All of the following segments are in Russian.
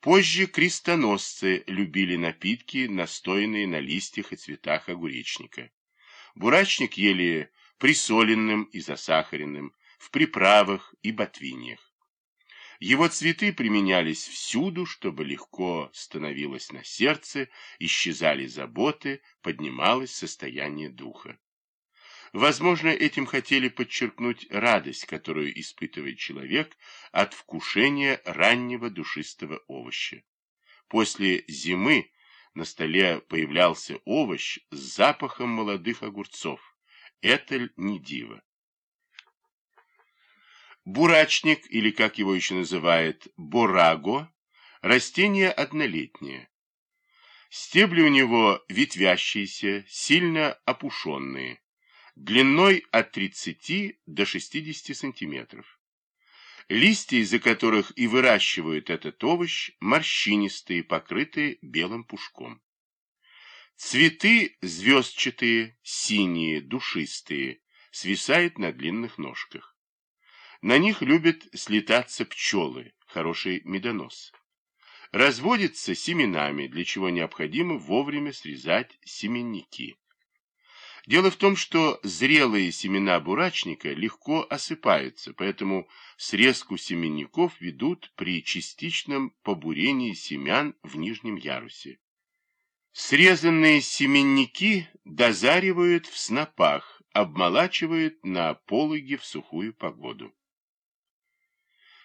Позже крестоносцы любили напитки, настоянные на листьях и цветах огуречника. Бурачник ели присоленным и засахаренным, в приправах и ботвиньях. Его цветы применялись всюду, чтобы легко становилось на сердце, исчезали заботы, поднималось состояние духа. Возможно, этим хотели подчеркнуть радость, которую испытывает человек от вкушения раннего душистого овоща. После зимы на столе появлялся овощ с запахом молодых огурцов. Это не диво. Бурачник, или как его еще называют, бораго, растение однолетнее. Стебли у него ветвящиеся, сильно опушенные, длиной от 30 до 60 сантиметров. Листья, из-за которых и выращивают этот овощ, морщинистые, покрытые белым пушком. Цветы звездчатые, синие, душистые, свисают на длинных ножках. На них любят слетаться пчелы, хороший медонос. Разводится семенами, для чего необходимо вовремя срезать семенники. Дело в том, что зрелые семена бурачника легко осыпаются, поэтому срезку семенников ведут при частичном побурении семян в нижнем ярусе. Срезанные семенники дозаривают в снопах, обмолачивают на пологе в сухую погоду.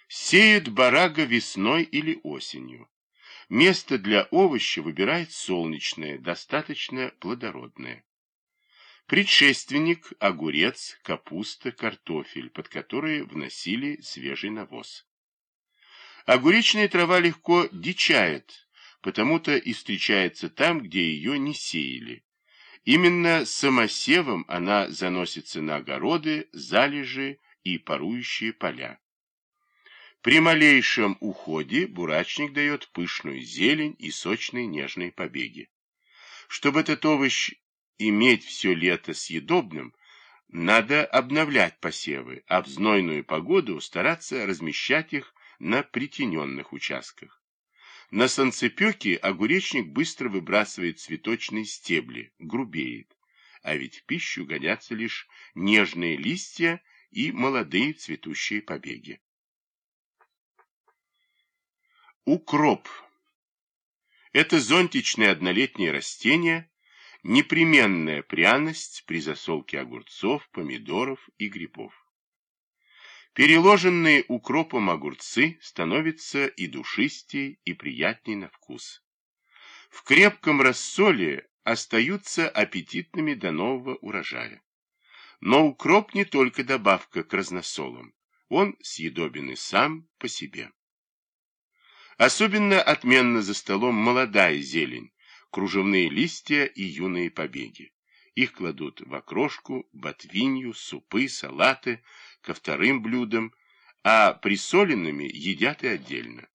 Сеют барага весной или осенью. Место для овоща выбирает солнечное, достаточно плодородное. Предшественник – огурец, капуста, картофель, под которые вносили свежий навоз. Огуречная трава легко дичает, потому-то и встречается там, где ее не сеяли. Именно самосевом она заносится на огороды, залежи и парующие поля. При малейшем уходе бурачник дает пышную зелень и сочные нежные побеги. Чтобы этот овощ иметь все лето съедобным, надо обновлять посевы, а в знойную погоду стараться размещать их на притененных участках. На солнцепеке огуречник быстро выбрасывает цветочные стебли, грубеет, а ведь в пищу годятся лишь нежные листья и молодые цветущие побеги. Укроп. Это зонтичное однолетнее растение, непременная пряность при засолке огурцов, помидоров и грибов. Переложенные укропом огурцы становятся и душистее, и приятнее на вкус. В крепком рассоле остаются аппетитными до нового урожая. Но укроп не только добавка к разносолам, он съедобен и сам по себе. Особенно отменно за столом молодая зелень, кружевные листья и юные побеги. Их кладут в окрошку, ботвинью, супы, салаты, ко вторым блюдам, а присоленными едят и отдельно.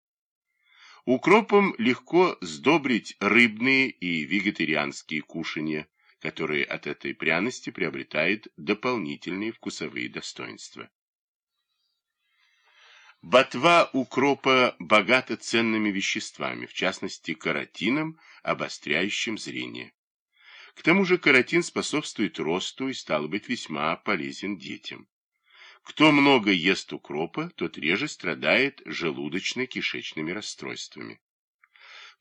Укропом легко сдобрить рыбные и вегетарианские кушанья, которые от этой пряности приобретают дополнительные вкусовые достоинства. Ботва укропа богата ценными веществами, в частности каротином, обостряющим зрение. К тому же каротин способствует росту и, стал быть, весьма полезен детям. Кто много ест укропа, тот реже страдает желудочно-кишечными расстройствами.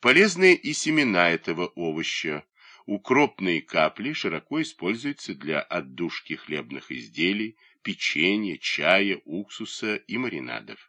Полезны и семена этого овоща. Укропные капли широко используются для отдушки хлебных изделий, печенья, чая, уксуса и маринадов.